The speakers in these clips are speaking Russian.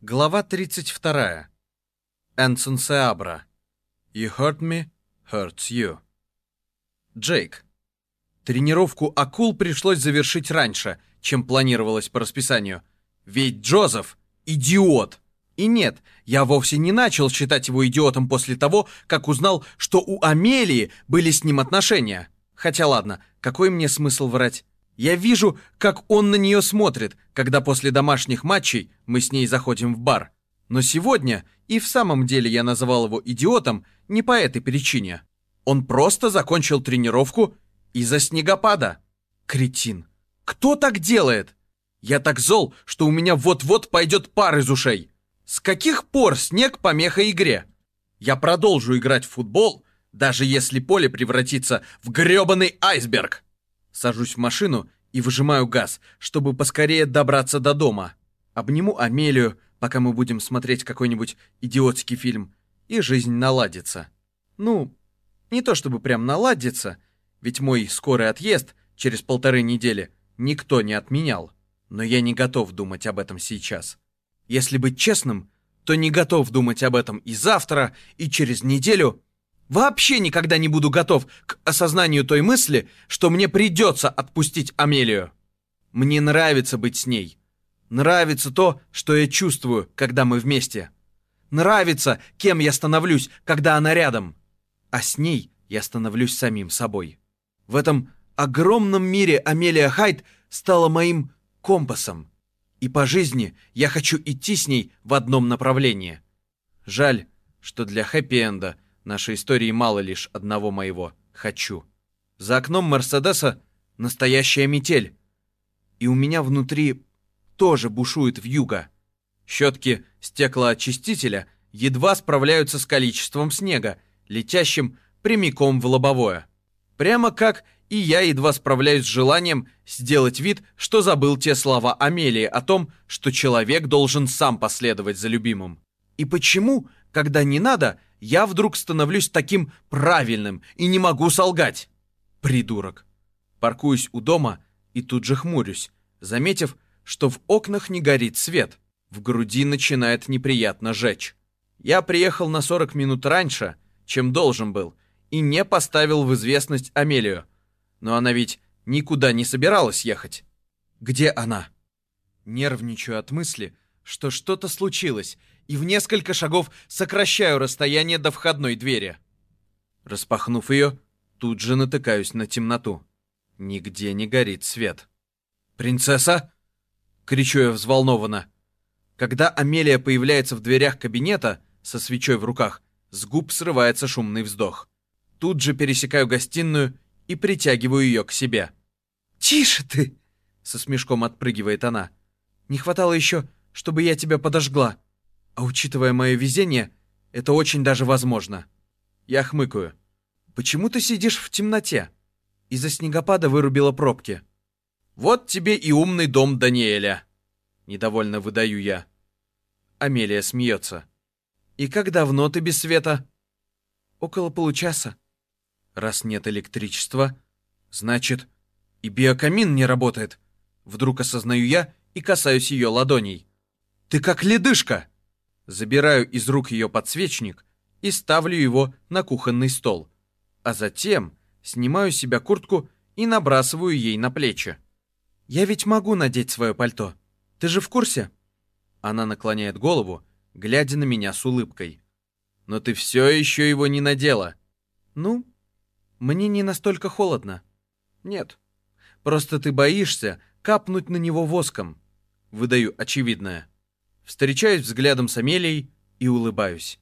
Глава 32. Энсон Сеабра. You hurt me, hurts you. Джейк. Тренировку акул пришлось завершить раньше, чем планировалось по расписанию. Ведь Джозеф – идиот. И нет, я вовсе не начал считать его идиотом после того, как узнал, что у Амелии были с ним отношения. Хотя ладно, какой мне смысл врать? Я вижу, как он на нее смотрит, когда после домашних матчей мы с ней заходим в бар. Но сегодня и в самом деле я называл его идиотом не по этой причине. Он просто закончил тренировку из-за снегопада. Кретин. Кто так делает? Я так зол, что у меня вот-вот пойдет пар из ушей. С каких пор снег помеха игре? Я продолжу играть в футбол, даже если поле превратится в грёбаный айсберг. Сажусь в машину и выжимаю газ, чтобы поскорее добраться до дома. Обниму Амелию, пока мы будем смотреть какой-нибудь идиотский фильм, и жизнь наладится. Ну, не то чтобы прям наладится, ведь мой скорый отъезд через полторы недели никто не отменял. Но я не готов думать об этом сейчас. Если быть честным, то не готов думать об этом и завтра, и через неделю, Вообще никогда не буду готов к осознанию той мысли, что мне придется отпустить Амелию. Мне нравится быть с ней. Нравится то, что я чувствую, когда мы вместе. Нравится, кем я становлюсь, когда она рядом. А с ней я становлюсь самим собой. В этом огромном мире Амелия Хайт стала моим компасом. И по жизни я хочу идти с ней в одном направлении. Жаль, что для хэппи-энда – Нашей истории мало лишь одного моего «хочу». За окном Мерседеса настоящая метель. И у меня внутри тоже бушует вьюга. Щетки стеклоочистителя едва справляются с количеством снега, летящим прямиком в лобовое. Прямо как и я едва справляюсь с желанием сделать вид, что забыл те слова Амелии о том, что человек должен сам последовать за любимым. И почему, когда не надо, я вдруг становлюсь таким правильным и не могу солгать. Придурок. Паркуюсь у дома и тут же хмурюсь, заметив, что в окнах не горит свет. В груди начинает неприятно жечь. Я приехал на 40 минут раньше, чем должен был, и не поставил в известность Амелию. Но она ведь никуда не собиралась ехать. Где она? Нервничаю от мысли, что что-то случилось, и в несколько шагов сокращаю расстояние до входной двери. Распахнув ее, тут же натыкаюсь на темноту. Нигде не горит свет. «Принцесса!» — кричу я взволнованно. Когда Амелия появляется в дверях кабинета со свечой в руках, с губ срывается шумный вздох. Тут же пересекаю гостиную и притягиваю ее к себе. «Тише ты!» — со смешком отпрыгивает она. «Не хватало еще, чтобы я тебя подожгла». А учитывая мое везение, это очень даже возможно. Я хмыкаю. Почему ты сидишь в темноте? Из-за снегопада вырубила пробки. Вот тебе и умный дом Даниэля. Недовольно выдаю я. Амелия смеется. И как давно ты без света? Около получаса. Раз нет электричества, значит, и биокамин не работает. Вдруг осознаю я и касаюсь ее ладоней. Ты как ледышка! Забираю из рук ее подсвечник и ставлю его на кухонный стол. А затем снимаю с себя куртку и набрасываю ей на плечи. «Я ведь могу надеть свое пальто. Ты же в курсе?» Она наклоняет голову, глядя на меня с улыбкой. «Но ты все еще его не надела». «Ну, мне не настолько холодно». «Нет, просто ты боишься капнуть на него воском». Выдаю очевидное встречаюсь взглядом с Амелией и улыбаюсь.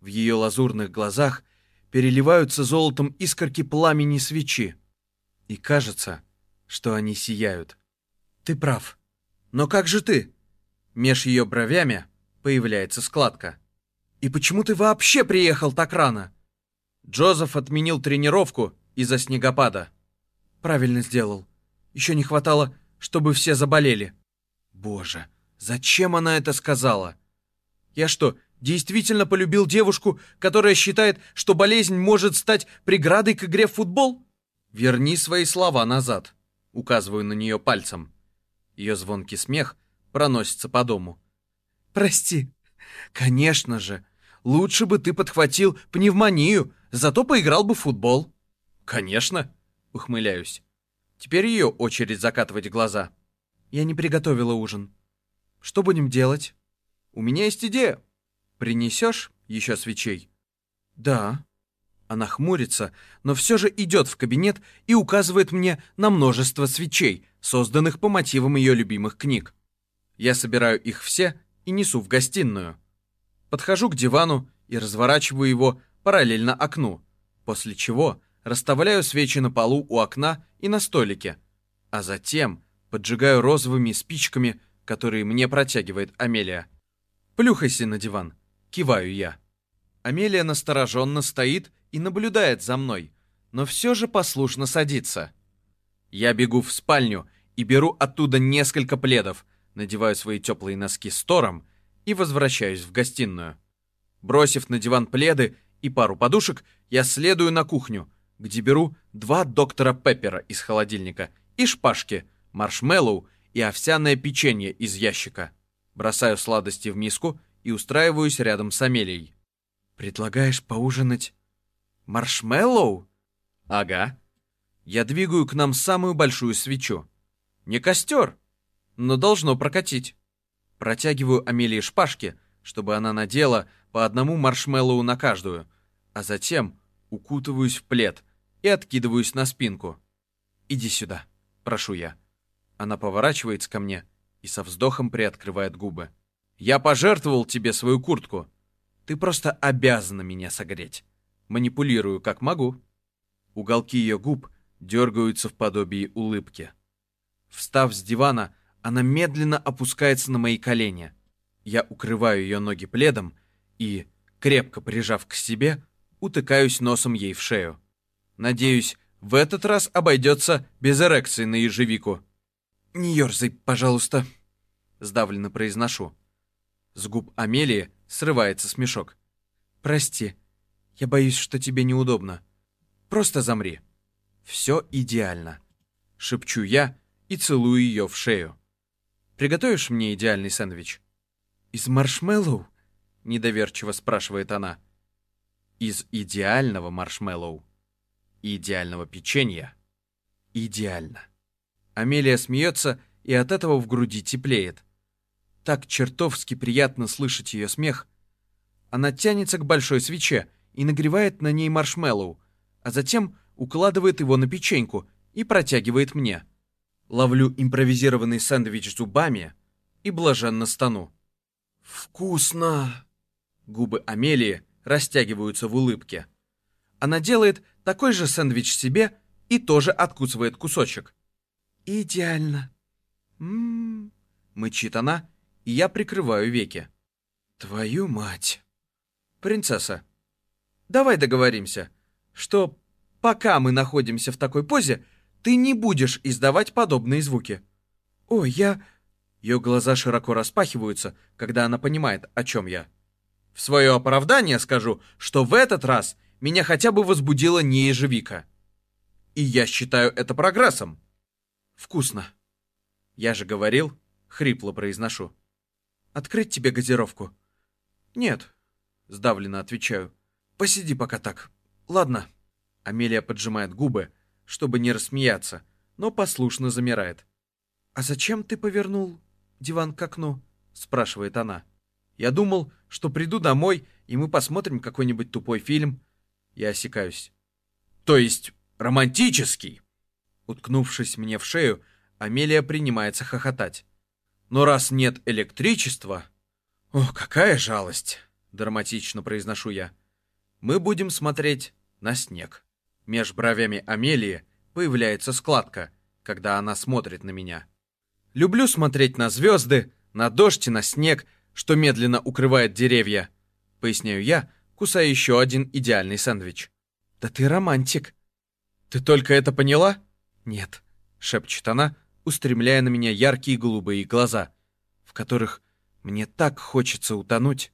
В ее лазурных глазах переливаются золотом искорки пламени свечи. И кажется, что они сияют. Ты прав. Но как же ты? Меж ее бровями появляется складка. И почему ты вообще приехал так рано? Джозеф отменил тренировку из-за снегопада. Правильно сделал. Еще не хватало, чтобы все заболели. Боже, Зачем она это сказала? Я что, действительно полюбил девушку, которая считает, что болезнь может стать преградой к игре в футбол? Верни свои слова назад, указываю на нее пальцем. Ее звонкий смех проносится по дому. Прости. Конечно же. Лучше бы ты подхватил пневмонию, зато поиграл бы в футбол. Конечно. Ухмыляюсь. Теперь ее очередь закатывать глаза. Я не приготовила ужин. Что будем делать? У меня есть идея. Принесешь еще свечей? Да. Она хмурится, но все же идет в кабинет и указывает мне на множество свечей, созданных по мотивам ее любимых книг. Я собираю их все и несу в гостиную. Подхожу к дивану и разворачиваю его параллельно окну, после чего расставляю свечи на полу у окна и на столике, а затем поджигаю розовыми спичками, которые мне протягивает Амелия. «Плюхайся на диван», — киваю я. Амелия настороженно стоит и наблюдает за мной, но все же послушно садится. Я бегу в спальню и беру оттуда несколько пледов, надеваю свои теплые носки с Тором и возвращаюсь в гостиную. Бросив на диван пледы и пару подушек, я следую на кухню, где беру два доктора Пеппера из холодильника и шпажки, маршмеллоу и овсяное печенье из ящика. Бросаю сладости в миску и устраиваюсь рядом с Амелией. «Предлагаешь поужинать маршмеллоу?» «Ага». Я двигаю к нам самую большую свечу. Не костер, но должно прокатить. Протягиваю Амелии шпажки, чтобы она надела по одному маршмеллоу на каждую, а затем укутываюсь в плед и откидываюсь на спинку. «Иди сюда», — прошу я. Она поворачивается ко мне и со вздохом приоткрывает губы. «Я пожертвовал тебе свою куртку. Ты просто обязана меня согреть. Манипулирую, как могу». Уголки ее губ дергаются в подобии улыбки. Встав с дивана, она медленно опускается на мои колени. Я укрываю ее ноги пледом и, крепко прижав к себе, утыкаюсь носом ей в шею. Надеюсь, в этот раз обойдется без эрекции на ежевику. «Не ерзай, пожалуйста», — сдавленно произношу. С губ Амелии срывается смешок. «Прости, я боюсь, что тебе неудобно. Просто замри. Все идеально», — шепчу я и целую ее в шею. «Приготовишь мне идеальный сэндвич?» «Из маршмеллоу?» — недоверчиво спрашивает она. «Из идеального маршмеллоу. идеального печенья. Идеально». Амелия смеется, и от этого в груди теплеет. Так чертовски приятно слышать ее смех. Она тянется к большой свече и нагревает на ней маршмеллоу, а затем укладывает его на печеньку и протягивает мне. Ловлю импровизированный сэндвич зубами и блаженно стану. «Вкусно!» Губы Амелии растягиваются в улыбке. Она делает такой же сэндвич себе и тоже откусывает кусочек. «Идеально!» «М-м-м!» мычит она, и я прикрываю веки. «Твою мать!» «Принцесса, давай договоримся, что пока мы находимся в такой позе, ты не будешь издавать подобные звуки. Ой, я... Ее глаза широко распахиваются, когда она понимает, о чем я. В свое оправдание скажу, что в этот раз меня хотя бы возбудила не ежевика. И я считаю это прогрессом. Вкусно. Я же говорил, хрипло произношу. Открыть тебе газировку? Нет, сдавленно отвечаю. Посиди пока так. Ладно. Амелия поджимает губы, чтобы не рассмеяться, но послушно замирает. «А зачем ты повернул диван к окну?» — спрашивает она. «Я думал, что приду домой, и мы посмотрим какой-нибудь тупой фильм». Я осекаюсь. «То есть романтический?» Уткнувшись мне в шею, Амелия принимается хохотать. «Но раз нет электричества...» «О, какая жалость!» — драматично произношу я. «Мы будем смотреть на снег». Меж бровями Амелии появляется складка, когда она смотрит на меня. Люблю смотреть на звезды, на дождь и на снег, что медленно укрывает деревья. Поясняю я, кусая еще один идеальный сэндвич. Да ты романтик. Ты только это поняла? Нет, шепчет она, устремляя на меня яркие голубые глаза, в которых мне так хочется утонуть.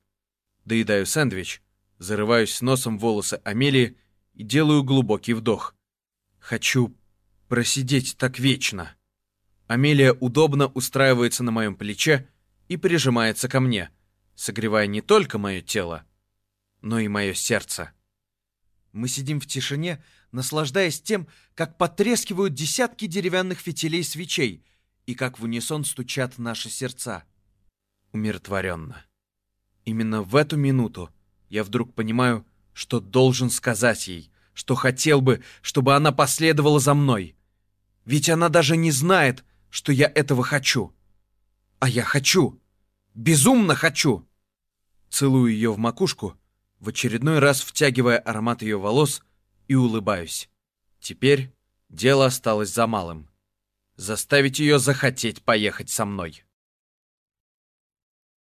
Доедаю сэндвич, зарываюсь носом в волосы Амелии и делаю глубокий вдох. Хочу просидеть так вечно. Амелия удобно устраивается на моем плече и прижимается ко мне, согревая не только мое тело, но и мое сердце. Мы сидим в тишине, наслаждаясь тем, как потрескивают десятки деревянных фитилей свечей и как в унисон стучат наши сердца. Умиротворенно. Именно в эту минуту я вдруг понимаю, что должен сказать ей, что хотел бы, чтобы она последовала за мной. Ведь она даже не знает, что я этого хочу. А я хочу. Безумно хочу. Целую ее в макушку, в очередной раз втягивая аромат ее волос и улыбаюсь. Теперь дело осталось за малым. Заставить ее захотеть поехать со мной.